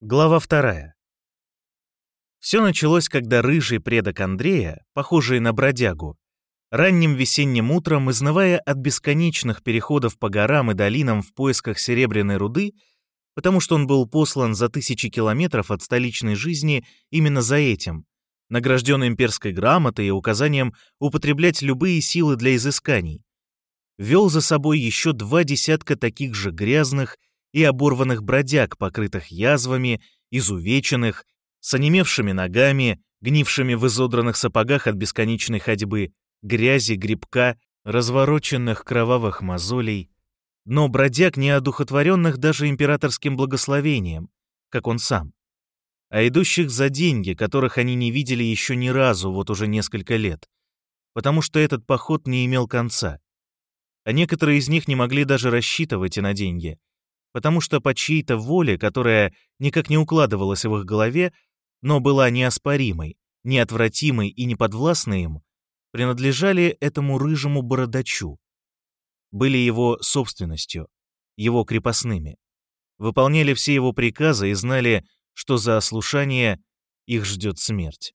Глава вторая. Все началось, когда рыжий предок Андрея, похожий на бродягу, ранним весенним утром, изнывая от бесконечных переходов по горам и долинам в поисках серебряной руды, потому что он был послан за тысячи километров от столичной жизни именно за этим, награжден имперской грамотой и указанием употреблять любые силы для изысканий, вел за собой еще два десятка таких же грязных и оборванных бродяг, покрытых язвами, изувеченных, с онемевшими ногами, гнившими в изодранных сапогах от бесконечной ходьбы, грязи, грибка, развороченных кровавых мозолей, но бродяг, не одухотворенных даже императорским благословением, как он сам, а идущих за деньги, которых они не видели еще ни разу вот уже несколько лет, потому что этот поход не имел конца. А некоторые из них не могли даже рассчитывать и на деньги, потому что по чьей-то воле, которая никак не укладывалась в их голове, но была неоспоримой, неотвратимой и неподвластной им, принадлежали этому рыжему бородачу. Были его собственностью, его крепостными. Выполняли все его приказы и знали, что за ослушание их ждет смерть.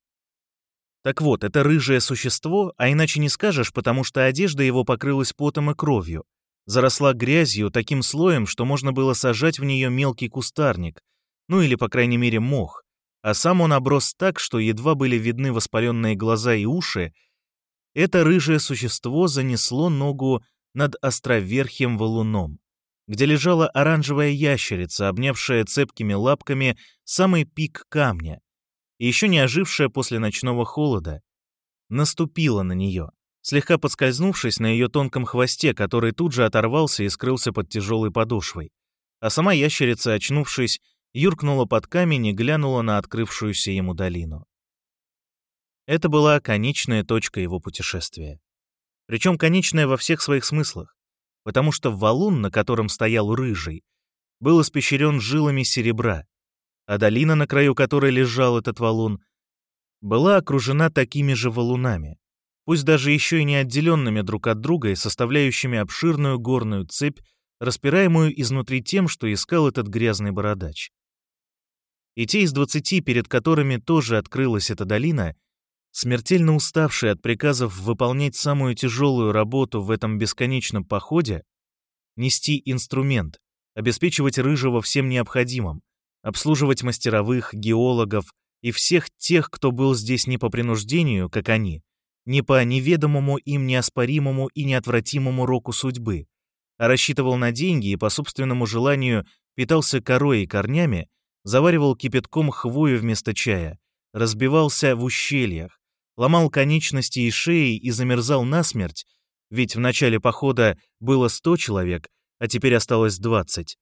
Так вот, это рыжее существо, а иначе не скажешь, потому что одежда его покрылась потом и кровью, заросла грязью таким слоем, что можно было сажать в нее мелкий кустарник, ну или, по крайней мере, мох, а сам он оброс так, что едва были видны воспаленные глаза и уши, это рыжее существо занесло ногу над островерхим валуном, где лежала оранжевая ящерица, обнявшая цепкими лапками самый пик камня, и еще не ожившая после ночного холода, наступила на нее слегка подскользнувшись на ее тонком хвосте, который тут же оторвался и скрылся под тяжелой подошвой. А сама ящерица, очнувшись, юркнула под камень и глянула на открывшуюся ему долину. Это была конечная точка его путешествия. Причем конечная во всех своих смыслах, потому что валун, на котором стоял рыжий, был испещрен жилами серебра, а долина, на краю которой лежал этот валун, была окружена такими же валунами пусть даже еще и не отделенными друг от друга и составляющими обширную горную цепь, распираемую изнутри тем, что искал этот грязный бородач. И те из двадцати, перед которыми тоже открылась эта долина, смертельно уставшие от приказов выполнять самую тяжелую работу в этом бесконечном походе, нести инструмент, обеспечивать Рыжего всем необходимым, обслуживать мастеровых, геологов и всех тех, кто был здесь не по принуждению, как они, не по неведомому им неоспоримому и неотвратимому року судьбы, а рассчитывал на деньги и по собственному желанию питался корой и корнями, заваривал кипятком хвою вместо чая, разбивался в ущельях, ломал конечности и шеи и замерзал насмерть, ведь в начале похода было сто человек, а теперь осталось двадцать.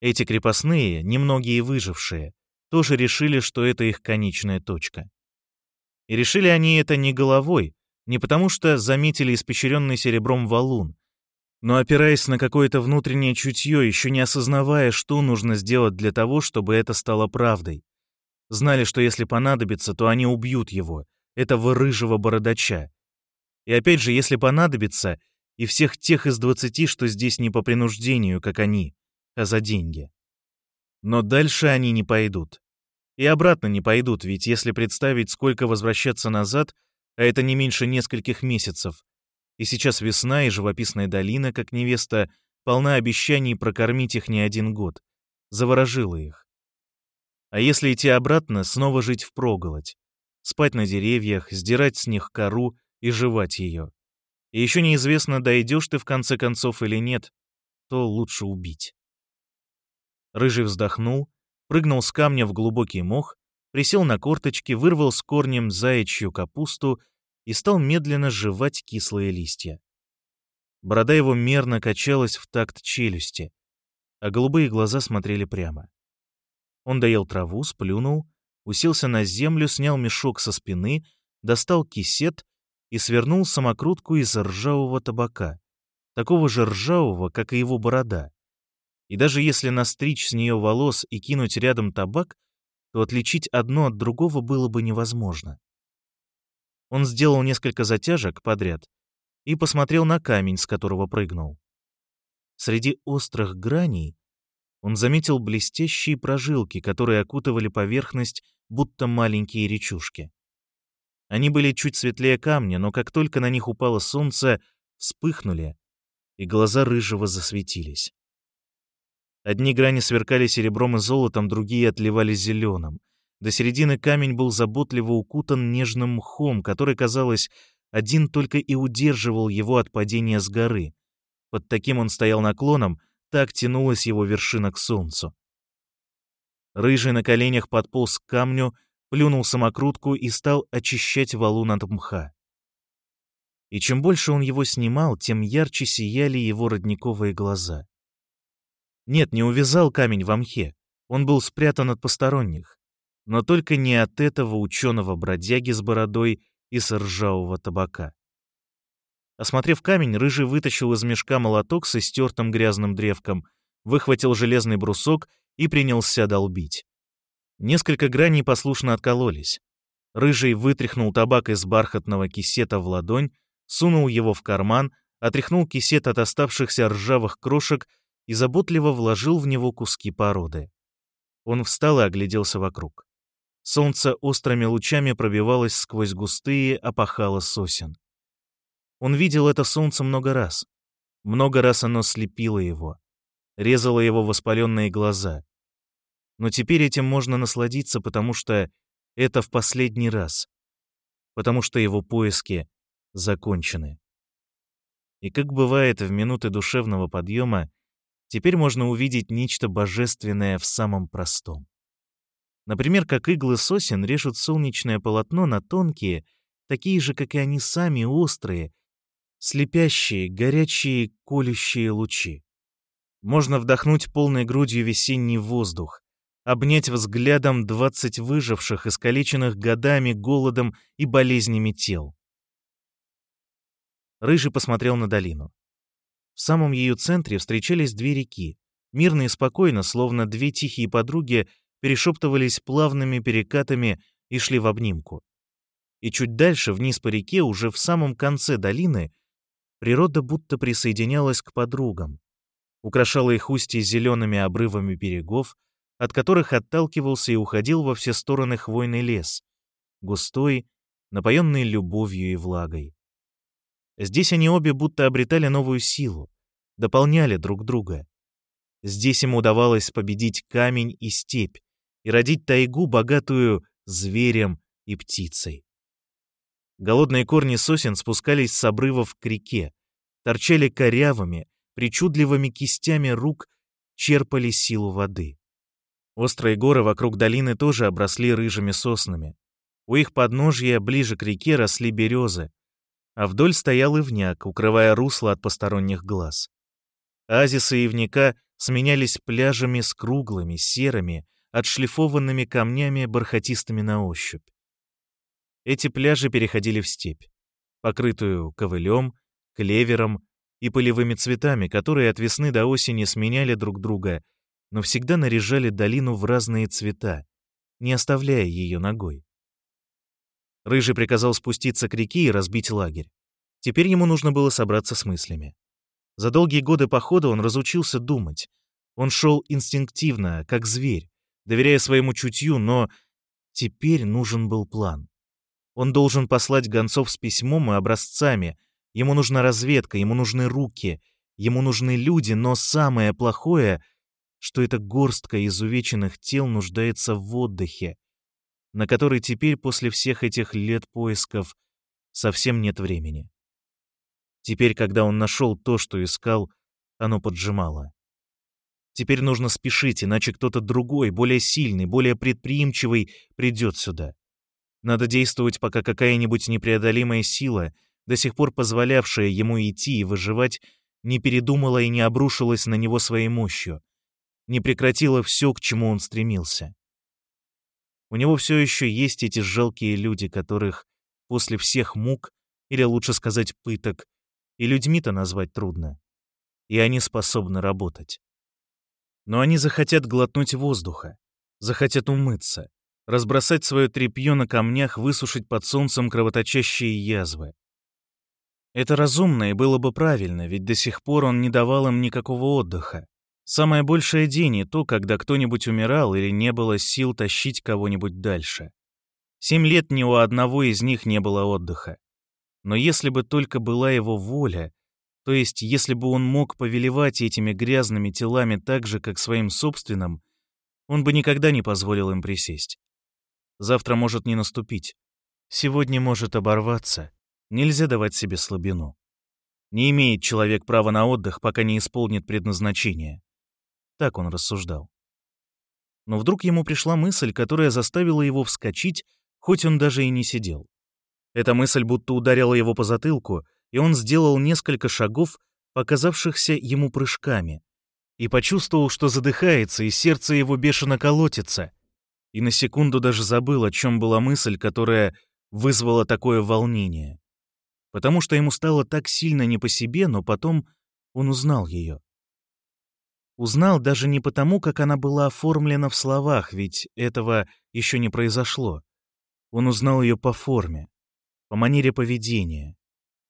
Эти крепостные, немногие выжившие, тоже решили, что это их конечная точка. И решили они это не головой, не потому что заметили испещренный серебром валун, но опираясь на какое-то внутреннее чутье, еще не осознавая, что нужно сделать для того, чтобы это стало правдой. Знали, что если понадобится, то они убьют его, этого рыжего бородача. И опять же, если понадобится, и всех тех из двадцати, что здесь не по принуждению, как они, а за деньги. Но дальше они не пойдут. И обратно не пойдут, ведь если представить, сколько возвращаться назад, а это не меньше нескольких месяцев, и сейчас весна и живописная долина, как невеста, полна обещаний прокормить их не один год, заворожила их. А если идти обратно, снова жить впроголодь, спать на деревьях, сдирать с них кору и жевать ее. И еще неизвестно, дойдешь ты в конце концов или нет, то лучше убить. Рыжий вздохнул, прыгнул с камня в глубокий мох, присел на корточки, вырвал с корнем заячью капусту и стал медленно жевать кислые листья. Борода его мерно качалась в такт челюсти, а голубые глаза смотрели прямо. Он доел траву, сплюнул, уселся на землю, снял мешок со спины, достал кисет и свернул самокрутку из ржавого табака, такого же ржавого, как и его борода. И даже если настричь с нее волос и кинуть рядом табак, то отличить одно от другого было бы невозможно. Он сделал несколько затяжек подряд и посмотрел на камень, с которого прыгнул. Среди острых граней он заметил блестящие прожилки, которые окутывали поверхность, будто маленькие речушки. Они были чуть светлее камня, но как только на них упало солнце, вспыхнули, и глаза рыжего засветились. Одни грани сверкали серебром и золотом, другие отливали зеленым. До середины камень был заботливо укутан нежным мхом, который, казалось, один только и удерживал его от падения с горы. Под таким он стоял наклоном, так тянулась его вершина к солнцу. Рыжий на коленях подполз к камню, плюнул самокрутку и стал очищать валун от мха. И чем больше он его снимал, тем ярче сияли его родниковые глаза. Нет, не увязал камень в мхе. Он был спрятан от посторонних. Но только не от этого ученого-бродяги с бородой и с ржавого табака. Осмотрев камень, Рыжий вытащил из мешка молоток с истертым грязным древком, выхватил железный брусок и принялся долбить. Несколько граней послушно откололись. Рыжий вытряхнул табак из бархатного кисета в ладонь, сунул его в карман, отряхнул кисет от оставшихся ржавых крошек и заботливо вложил в него куски породы. Он встал и огляделся вокруг. Солнце острыми лучами пробивалось сквозь густые опахала сосен. Он видел это солнце много раз. Много раз оно слепило его, резало его воспаленные глаза. Но теперь этим можно насладиться, потому что это в последний раз, потому что его поиски закончены. И как бывает в минуты душевного подъема, Теперь можно увидеть нечто божественное в самом простом. Например, как иглы сосен режут солнечное полотно на тонкие, такие же, как и они сами, острые, слепящие, горячие, колющие лучи. Можно вдохнуть полной грудью весенний воздух, обнять взглядом двадцать выживших, искалеченных годами, голодом и болезнями тел. Рыжий посмотрел на долину. В самом ее центре встречались две реки. Мирно и спокойно, словно две тихие подруги, перешептывались плавными перекатами и шли в обнимку. И чуть дальше, вниз по реке, уже в самом конце долины, природа будто присоединялась к подругам, украшала их устье зелеными обрывами берегов, от которых отталкивался и уходил во все стороны хвойный лес, густой, напоенный любовью и влагой. Здесь они обе будто обретали новую силу, дополняли друг друга. Здесь им удавалось победить камень и степь и родить тайгу, богатую зверем и птицей. Голодные корни сосен спускались с обрывов к реке, торчали корявыми, причудливыми кистями рук, черпали силу воды. Острые горы вокруг долины тоже обросли рыжими соснами. У их подножья, ближе к реке, росли березы, а вдоль стоял ивняк, укрывая русло от посторонних глаз. Азисы ивняка сменялись пляжами с круглыми, серыми, отшлифованными камнями, бархатистыми на ощупь. Эти пляжи переходили в степь, покрытую ковылем, клевером и полевыми цветами, которые от весны до осени сменяли друг друга, но всегда наряжали долину в разные цвета, не оставляя ее ногой. Рыжий приказал спуститься к реке и разбить лагерь. Теперь ему нужно было собраться с мыслями. За долгие годы похода он разучился думать. Он шел инстинктивно, как зверь, доверяя своему чутью, но теперь нужен был план. Он должен послать гонцов с письмом и образцами. Ему нужна разведка, ему нужны руки, ему нужны люди, но самое плохое, что эта горстка изувеченных тел нуждается в отдыхе, на который теперь после всех этих лет поисков совсем нет времени. Теперь, когда он нашел то, что искал, оно поджимало. Теперь нужно спешить, иначе кто-то другой, более сильный, более предприимчивый, придет сюда. Надо действовать, пока какая-нибудь непреодолимая сила, до сих пор позволявшая ему идти и выживать, не передумала и не обрушилась на него своей мощью, не прекратила все, к чему он стремился. У него все еще есть эти жалкие люди, которых после всех мук, или лучше сказать пыток, и людьми-то назвать трудно. И они способны работать. Но они захотят глотнуть воздуха, захотят умыться, разбросать свое тряпье на камнях, высушить под солнцем кровоточащие язвы. Это разумно и было бы правильно, ведь до сих пор он не давал им никакого отдыха. Самое большее день и то, когда кто-нибудь умирал или не было сил тащить кого-нибудь дальше. Семь лет ни у одного из них не было отдыха. Но если бы только была его воля, то есть если бы он мог повелевать этими грязными телами так же, как своим собственным, он бы никогда не позволил им присесть. Завтра может не наступить. Сегодня может оборваться. Нельзя давать себе слабину. Не имеет человек права на отдых, пока не исполнит предназначение. Так он рассуждал. Но вдруг ему пришла мысль, которая заставила его вскочить, хоть он даже и не сидел. Эта мысль будто ударила его по затылку, и он сделал несколько шагов, показавшихся ему прыжками, и почувствовал, что задыхается, и сердце его бешено колотится, и на секунду даже забыл, о чем была мысль, которая вызвала такое волнение. Потому что ему стало так сильно не по себе, но потом он узнал ее. Узнал даже не потому, как она была оформлена в словах, ведь этого еще не произошло. Он узнал ее по форме, по манере поведения,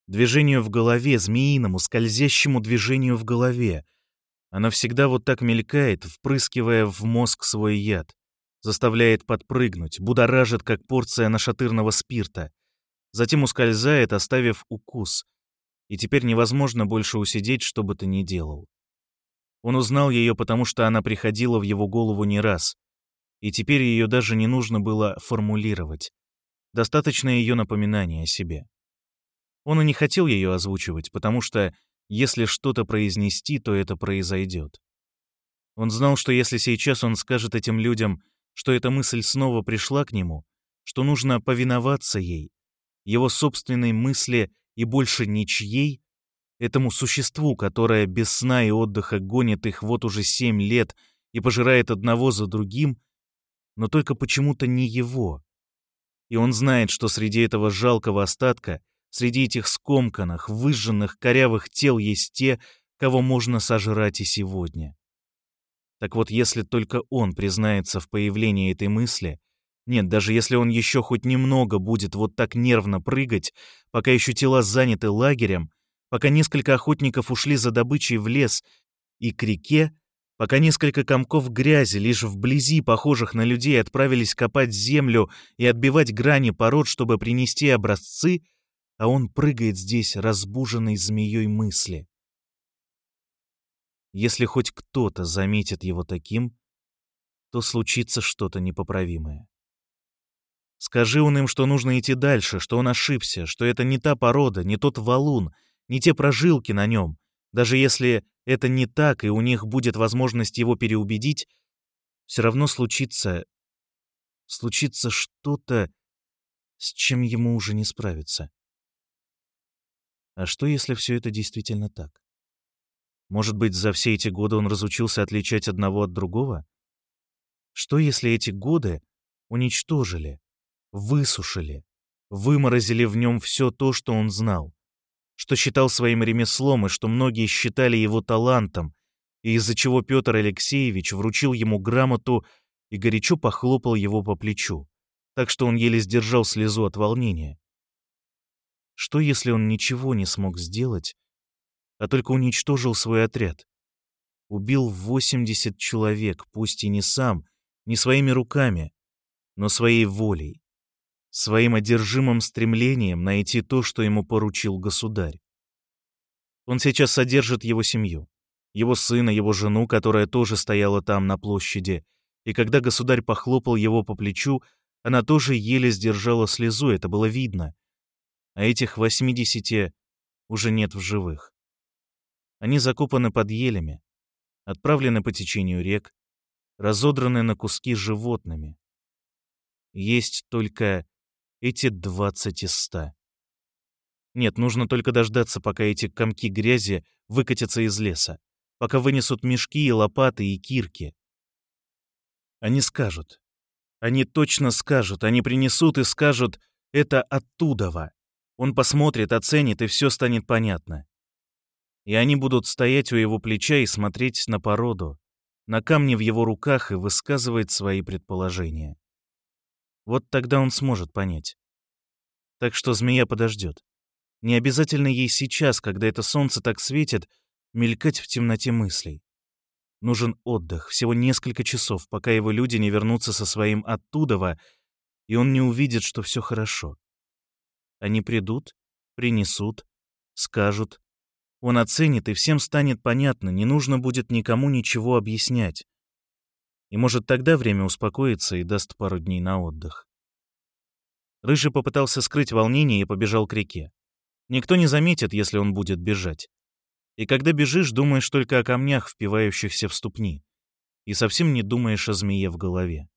движению в голове, змеиному, скользящему движению в голове. Она всегда вот так мелькает, впрыскивая в мозг свой яд, заставляет подпрыгнуть, будоражит, как порция нашатырного спирта, затем ускользает, оставив укус, и теперь невозможно больше усидеть, что бы ты ни делал. Он узнал ее, потому что она приходила в его голову не раз, и теперь ее даже не нужно было формулировать. Достаточно ее напоминания о себе. Он и не хотел ее озвучивать, потому что если что-то произнести, то это произойдет. Он знал, что если сейчас он скажет этим людям, что эта мысль снова пришла к нему, что нужно повиноваться ей, его собственной мысли и больше ничьей, этому существу, которое без сна и отдыха гонит их вот уже семь лет и пожирает одного за другим, но только почему-то не его. И он знает, что среди этого жалкого остатка, среди этих скомканных, выжженных, корявых тел есть те, кого можно сожрать и сегодня. Так вот, если только он признается в появлении этой мысли, нет, даже если он еще хоть немного будет вот так нервно прыгать, пока еще тела заняты лагерем, пока несколько охотников ушли за добычей в лес и к реке, пока несколько комков грязи, лишь вблизи похожих на людей, отправились копать землю и отбивать грани пород, чтобы принести образцы, а он прыгает здесь, разбуженный змеей мысли. Если хоть кто-то заметит его таким, то случится что-то непоправимое. Скажи он им, что нужно идти дальше, что он ошибся, что это не та порода, не тот валун, не те прожилки на нем. Даже если это не так, и у них будет возможность его переубедить, все равно случится... случится что-то, с чем ему уже не справиться. А что, если все это действительно так? Может быть, за все эти годы он разучился отличать одного от другого? Что, если эти годы уничтожили, высушили, выморозили в нем все то, что он знал? Что считал своим ремеслом и что многие считали его талантом, и из-за чего Петр Алексеевич вручил ему грамоту и горячо похлопал его по плечу, так что он еле сдержал слезу от волнения. Что, если он ничего не смог сделать, а только уничтожил свой отряд? Убил 80 человек, пусть и не сам, не своими руками, но своей волей своим одержимым стремлением найти то, что ему поручил государь. Он сейчас содержит его семью, его сына, его жену, которая тоже стояла там на площади, и когда государь похлопал его по плечу, она тоже еле сдержала слезу, это было видно. А этих восьмидесяти уже нет в живых. Они закопаны под елями, отправлены по течению рек, разодраны на куски животными. Есть только эти двадцать из ста. Нет, нужно только дождаться, пока эти комки грязи выкатятся из леса, пока вынесут мешки и лопаты и кирки. Они скажут. Они точно скажут, они принесут и скажут «это оттудова». Он посмотрит, оценит, и все станет понятно. И они будут стоять у его плеча и смотреть на породу, на камни в его руках и высказывать свои предположения. Вот тогда он сможет понять. Так что змея подождет. Не обязательно ей сейчас, когда это солнце так светит, мелькать в темноте мыслей. Нужен отдых, всего несколько часов, пока его люди не вернутся со своим оттудова, и он не увидит, что все хорошо. Они придут, принесут, скажут. Он оценит, и всем станет понятно, не нужно будет никому ничего объяснять. И может тогда время успокоится и даст пару дней на отдых. Рыжий попытался скрыть волнение и побежал к реке. Никто не заметит, если он будет бежать. И когда бежишь, думаешь только о камнях, впивающихся в ступни. И совсем не думаешь о змее в голове.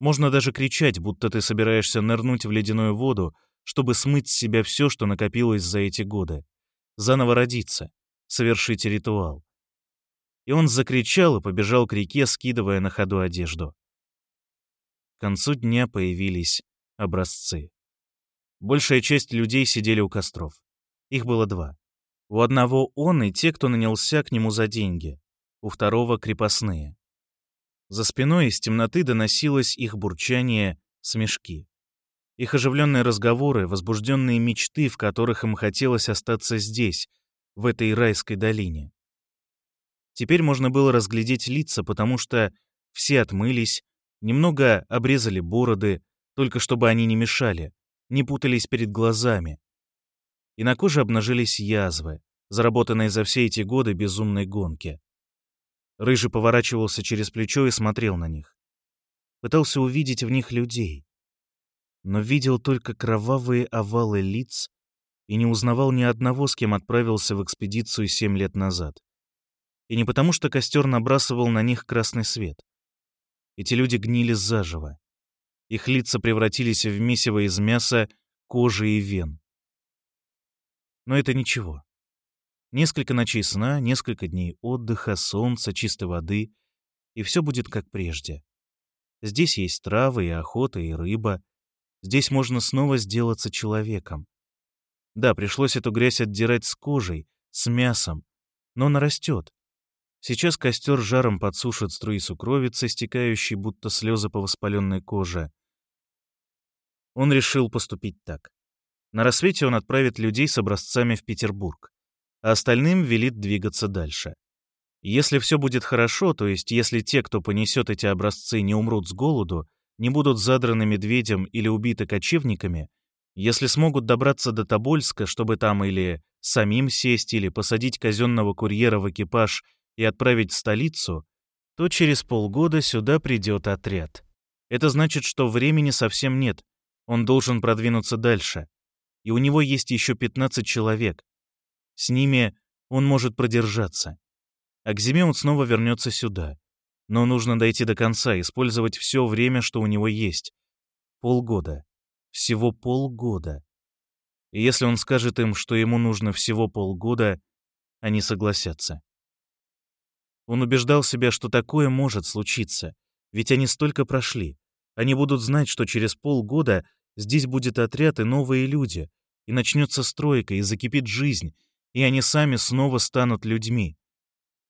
Можно даже кричать, будто ты собираешься нырнуть в ледяную воду, чтобы смыть с себя все, что накопилось за эти годы. Заново родиться, совершить ритуал. И он закричал и побежал к реке, скидывая на ходу одежду. К концу дня появились образцы. Большая часть людей сидели у костров. Их было два. У одного он и те, кто нанялся к нему за деньги. У второго — крепостные. За спиной из темноты доносилось их бурчание, смешки. Их оживленные разговоры, возбужденные мечты, в которых им хотелось остаться здесь, в этой райской долине. Теперь можно было разглядеть лица, потому что все отмылись, немного обрезали бороды, только чтобы они не мешали, не путались перед глазами, и на коже обнажились язвы, заработанные за все эти годы безумной гонки. Рыжий поворачивался через плечо и смотрел на них. Пытался увидеть в них людей. Но видел только кровавые овалы лиц и не узнавал ни одного, с кем отправился в экспедицию семь лет назад. И не потому, что костер набрасывал на них красный свет. Эти люди гнили заживо. Их лица превратились в месиво из мяса, кожи и вен. Но это ничего. Несколько ночей сна, несколько дней отдыха, солнца, чистой воды, и все будет как прежде. Здесь есть травы и охота, и рыба. Здесь можно снова сделаться человеком. Да, пришлось эту грязь отдирать с кожей, с мясом, но она растет. Сейчас костер жаром подсушит струи сукровицы, стекающей, будто слезы по воспаленной коже. Он решил поступить так. На рассвете он отправит людей с образцами в Петербург, а остальным велит двигаться дальше. Если все будет хорошо, то есть если те, кто понесет эти образцы, не умрут с голоду, не будут задраны медведем или убиты кочевниками, если смогут добраться до Тобольска, чтобы там или самим сесть, или посадить казенного курьера в экипаж и отправить в столицу, то через полгода сюда придет отряд. Это значит, что времени совсем нет, он должен продвинуться дальше и у него есть еще 15 человек. С ними он может продержаться. А к зиме он снова вернется сюда. Но нужно дойти до конца, использовать все время, что у него есть. Полгода. Всего полгода. И если он скажет им, что ему нужно всего полгода, они согласятся. Он убеждал себя, что такое может случиться, ведь они столько прошли. Они будут знать, что через полгода Здесь будет отряд и новые люди, и начнется стройка, и закипит жизнь, и они сами снова станут людьми.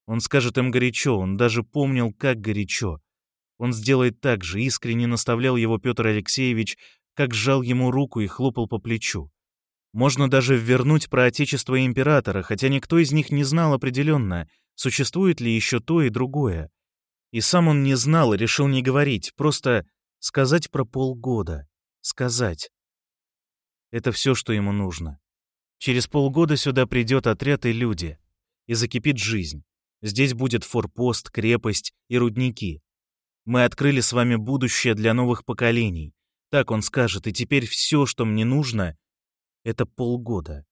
Он скажет им горячо, он даже помнил, как горячо. Он сделает так же, искренне наставлял его Петр Алексеевич, как сжал ему руку и хлопал по плечу. Можно даже вернуть про отечество императора, хотя никто из них не знал определенно, существует ли еще то и другое. И сам он не знал и решил не говорить, просто сказать про полгода сказать. Это все, что ему нужно. Через полгода сюда придет отряд и люди, и закипит жизнь. Здесь будет форпост, крепость и рудники. Мы открыли с вами будущее для новых поколений. Так он скажет, и теперь все, что мне нужно, это полгода.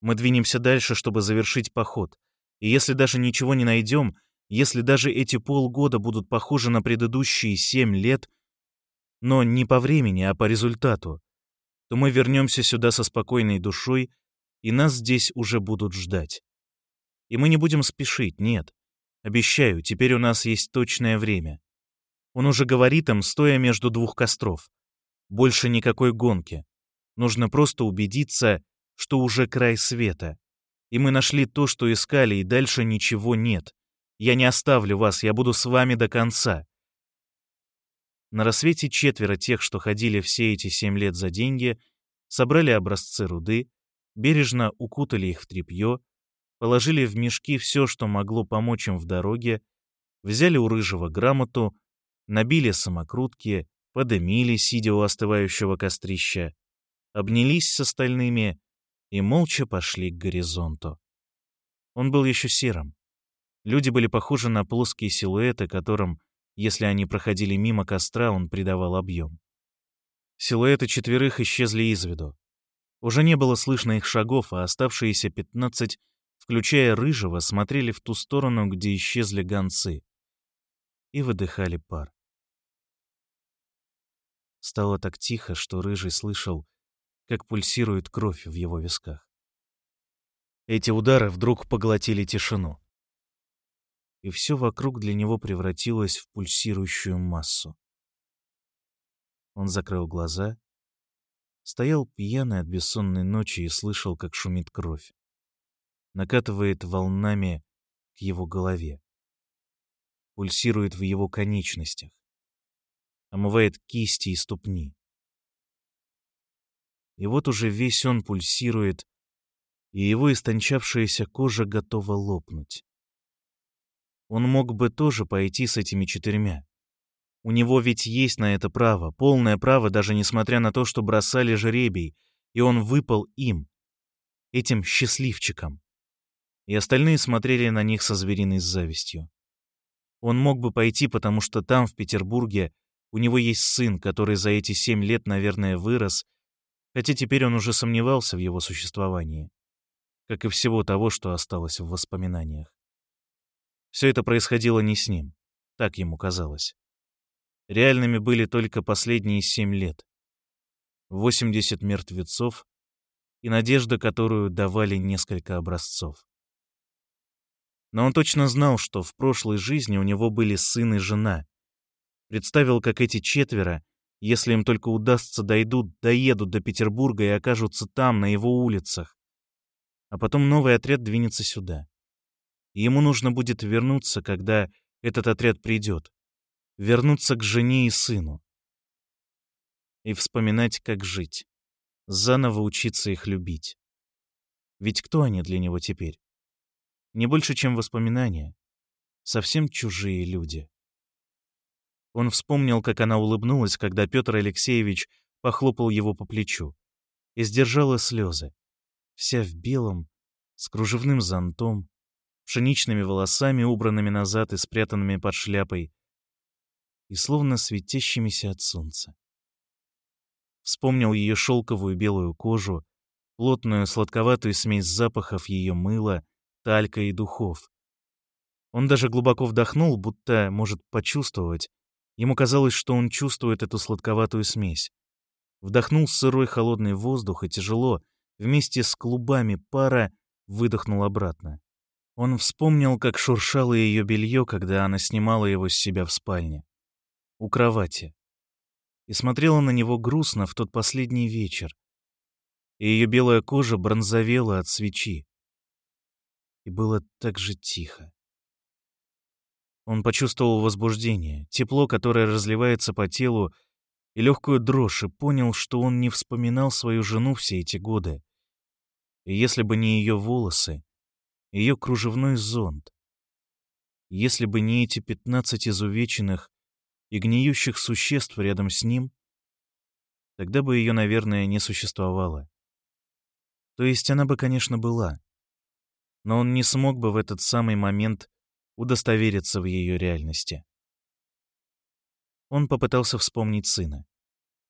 Мы двинемся дальше, чтобы завершить поход. И если даже ничего не найдем, если даже эти полгода будут похожи на предыдущие семь лет — но не по времени, а по результату, то мы вернемся сюда со спокойной душой, и нас здесь уже будут ждать. И мы не будем спешить, нет. Обещаю, теперь у нас есть точное время. Он уже говорит им, стоя между двух костров. Больше никакой гонки. Нужно просто убедиться, что уже край света. И мы нашли то, что искали, и дальше ничего нет. Я не оставлю вас, я буду с вами до конца. На рассвете четверо тех, что ходили все эти семь лет за деньги, собрали образцы руды, бережно укутали их в тряпье, положили в мешки все, что могло помочь им в дороге, взяли у Рыжего грамоту, набили самокрутки, подымили, сидя у остывающего кострища, обнялись с остальными и молча пошли к горизонту. Он был еще серым. Люди были похожи на плоские силуэты, которым, если они проходили мимо костра, он придавал объем. Силуэты четверых исчезли из виду. Уже не было слышно их шагов, а оставшиеся пятнадцать, включая Рыжего, смотрели в ту сторону, где исчезли гонцы, и выдыхали пар. Стало так тихо, что Рыжий слышал, как пульсирует кровь в его висках. Эти удары вдруг поглотили тишину. И все вокруг для него превратилось в пульсирующую массу. Он закрыл глаза Стоял пьяный от бессонной ночи и слышал, как шумит кровь. Накатывает волнами к его голове. Пульсирует в его конечностях. Омывает кисти и ступни. И вот уже весь он пульсирует, и его истончавшаяся кожа готова лопнуть. Он мог бы тоже пойти с этими четырьмя. У него ведь есть на это право, полное право, даже несмотря на то, что бросали жеребий, и он выпал им, этим счастливчикам. И остальные смотрели на них со звериной завистью. Он мог бы пойти, потому что там, в Петербурге, у него есть сын, который за эти семь лет, наверное, вырос, хотя теперь он уже сомневался в его существовании, как и всего того, что осталось в воспоминаниях. Все это происходило не с ним, так ему казалось. Реальными были только последние семь лет. 80 мертвецов и надежда, которую давали несколько образцов. Но он точно знал, что в прошлой жизни у него были сын и жена. Представил, как эти четверо, если им только удастся, дойдут, доедут до Петербурга и окажутся там, на его улицах. А потом новый отряд двинется сюда. И ему нужно будет вернуться, когда этот отряд придет вернуться к жене и сыну. И вспоминать, как жить. Заново учиться их любить. Ведь кто они для него теперь? Не больше, чем воспоминания. Совсем чужие люди. Он вспомнил, как она улыбнулась, когда Петр Алексеевич похлопал его по плечу и сдержала слезы. Вся в белом, с кружевным зонтом, пшеничными волосами, убранными назад и спрятанными под шляпой, и словно светящимися от солнца. Вспомнил ее шелковую белую кожу, плотную сладковатую смесь запахов ее мыла, талька и духов. Он даже глубоко вдохнул, будто может почувствовать. Ему казалось, что он чувствует эту сладковатую смесь. Вдохнул сырой холодный воздух и тяжело, вместе с клубами пара, выдохнул обратно. Он вспомнил, как шуршало ее белье, когда она снимала его с себя в спальне у кровати и смотрела на него грустно в тот последний вечер, и ее белая кожа бронзовела от свечи. И было так же тихо. Он почувствовал возбуждение, тепло, которое разливается по телу, и легкую дрожь, и понял, что он не вспоминал свою жену все эти годы. И если бы не ее волосы, ее кружевной зонт, если бы не эти пятнадцать изувеченных, и гниющих существ рядом с ним, тогда бы ее, наверное, не существовало. То есть она бы, конечно, была. Но он не смог бы в этот самый момент удостовериться в ее реальности. Он попытался вспомнить сына,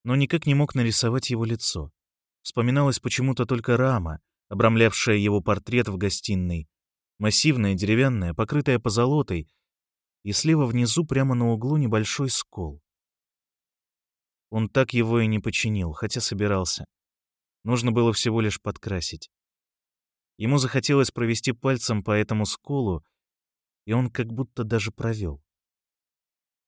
но никак не мог нарисовать его лицо. Вспоминалась почему-то только рама, обрамлявшая его портрет в гостиной, массивная, деревянная, покрытая позолотой, и слева внизу прямо на углу небольшой скол. Он так его и не починил, хотя собирался. Нужно было всего лишь подкрасить. Ему захотелось провести пальцем по этому сколу, и он как будто даже провел.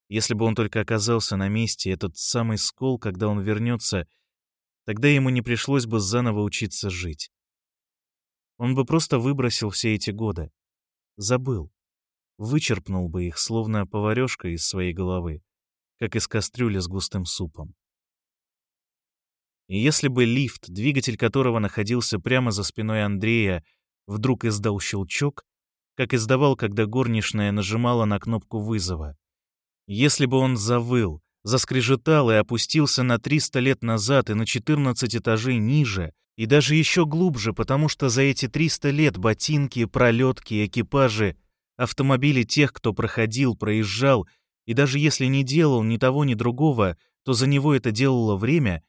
Если бы он только оказался на месте, этот самый скол, когда он вернется, тогда ему не пришлось бы заново учиться жить. Он бы просто выбросил все эти годы. Забыл вычерпнул бы их, словно поварешка из своей головы, как из кастрюли с густым супом. И если бы лифт, двигатель которого находился прямо за спиной Андрея, вдруг издал щелчок, как издавал, когда горничная нажимала на кнопку вызова. Если бы он завыл, заскрежетал и опустился на 300 лет назад и на 14 этажей ниже, и даже еще глубже, потому что за эти 300 лет ботинки, пролетки, экипажи, автомобили тех, кто проходил, проезжал, и даже если не делал ни того, ни другого, то за него это делало время,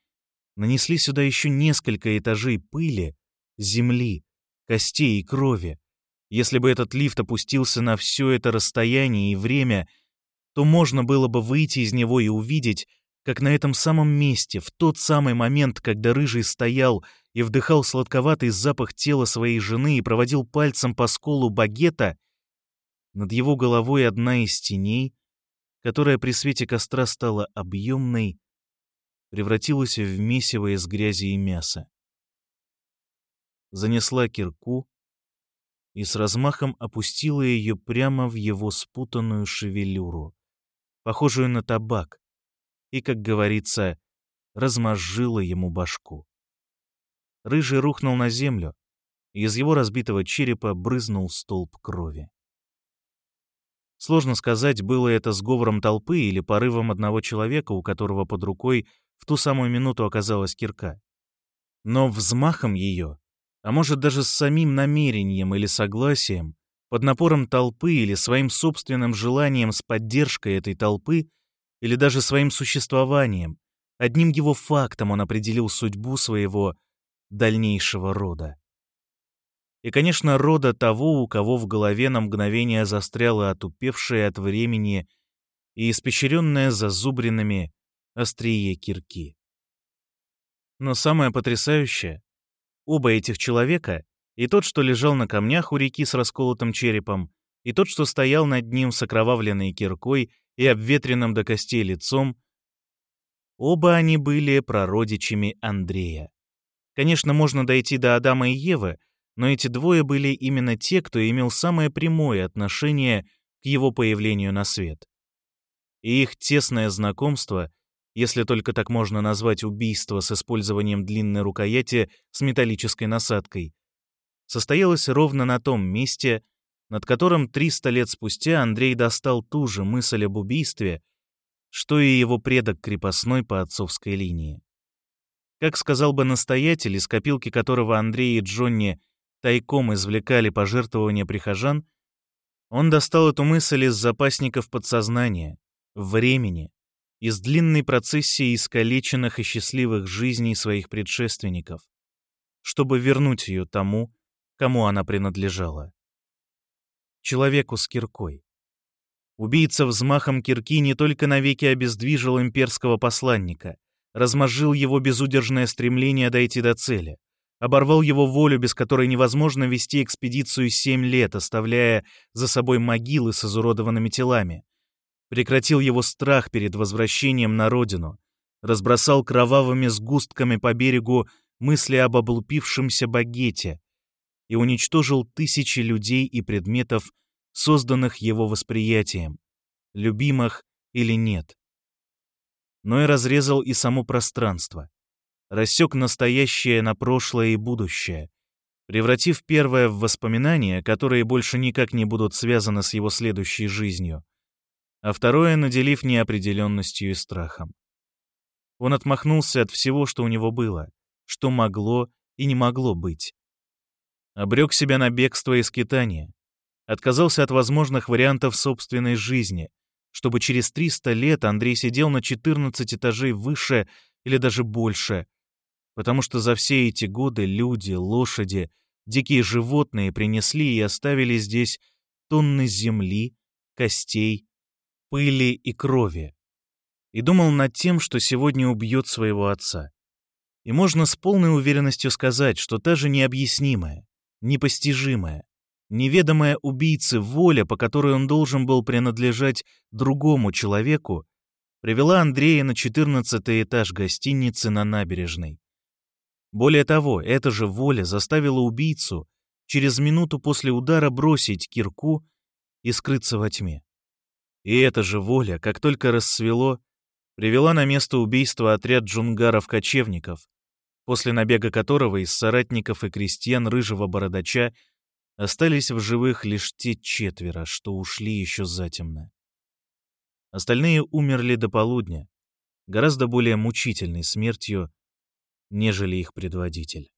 нанесли сюда еще несколько этажей пыли, земли, костей и крови. Если бы этот лифт опустился на все это расстояние и время — то можно было бы выйти из него и увидеть, как на этом самом месте, в тот самый момент, когда Рыжий стоял и вдыхал сладковатый запах тела своей жены и проводил пальцем по сколу багета, над его головой одна из теней, которая при свете костра стала объемной, превратилась в месиво из грязи и мяса. Занесла кирку и с размахом опустила ее прямо в его спутанную шевелюру похожую на табак, и, как говорится, размозжила ему башку. Рыжий рухнул на землю, и из его разбитого черепа брызнул столб крови. Сложно сказать, было это сговором толпы или порывом одного человека, у которого под рукой в ту самую минуту оказалась кирка. Но взмахом ее, а может даже с самим намерением или согласием, под напором толпы или своим собственным желанием с поддержкой этой толпы, или даже своим существованием, одним его фактом он определил судьбу своего дальнейшего рода. И, конечно, рода того, у кого в голове на мгновение застряло отупевшее от времени и испещренное зазубринами острие кирки. Но самое потрясающее — оба этих человека и тот, что лежал на камнях у реки с расколотым черепом, и тот, что стоял над ним с окровавленной киркой и обветренным до костей лицом, оба они были прародичами Андрея. Конечно, можно дойти до Адама и Евы, но эти двое были именно те, кто имел самое прямое отношение к его появлению на свет. И их тесное знакомство, если только так можно назвать убийство с использованием длинной рукояти с металлической насадкой, состоялась ровно на том месте, над которым 300 лет спустя Андрей достал ту же мысль об убийстве, что и его предок крепостной по отцовской линии. Как сказал бы настоятель, из копилки которого Андрей и Джонни тайком извлекали пожертвования прихожан, он достал эту мысль из запасников подсознания, времени, из длинной процессии искалеченных и счастливых жизней своих предшественников, чтобы вернуть ее тому, кому она принадлежала. Человеку с киркой. Убийца взмахом кирки не только навеки обездвижил имперского посланника, размозжил его безудержное стремление дойти до цели, оборвал его волю, без которой невозможно вести экспедицию семь лет, оставляя за собой могилы с изуродованными телами, прекратил его страх перед возвращением на родину, разбросал кровавыми сгустками по берегу мысли об облупившемся багете, и уничтожил тысячи людей и предметов, созданных его восприятием, любимых или нет. Но и разрезал и само пространство, рассек настоящее на прошлое и будущее, превратив первое в воспоминания, которые больше никак не будут связаны с его следующей жизнью, а второе наделив неопределенностью и страхом. Он отмахнулся от всего, что у него было, что могло и не могло быть, обрек себя на бегство и скитание, отказался от возможных вариантов собственной жизни, чтобы через 300 лет Андрей сидел на 14 этажей выше или даже больше, потому что за все эти годы люди, лошади, дикие животные принесли и оставили здесь тонны земли, костей, пыли и крови. И думал над тем, что сегодня убьет своего отца. И можно с полной уверенностью сказать, что та же необъяснимая, непостижимая, неведомая убийце воля, по которой он должен был принадлежать другому человеку, привела Андрея на 14 этаж гостиницы на набережной. Более того, эта же воля заставила убийцу через минуту после удара бросить кирку и скрыться во тьме. И эта же воля, как только рассвело, привела на место убийства отряд джунгаров-кочевников, после набега которого из соратников и крестьян Рыжего Бородача остались в живых лишь те четверо, что ушли еще затемно. Остальные умерли до полудня, гораздо более мучительной смертью, нежели их предводитель.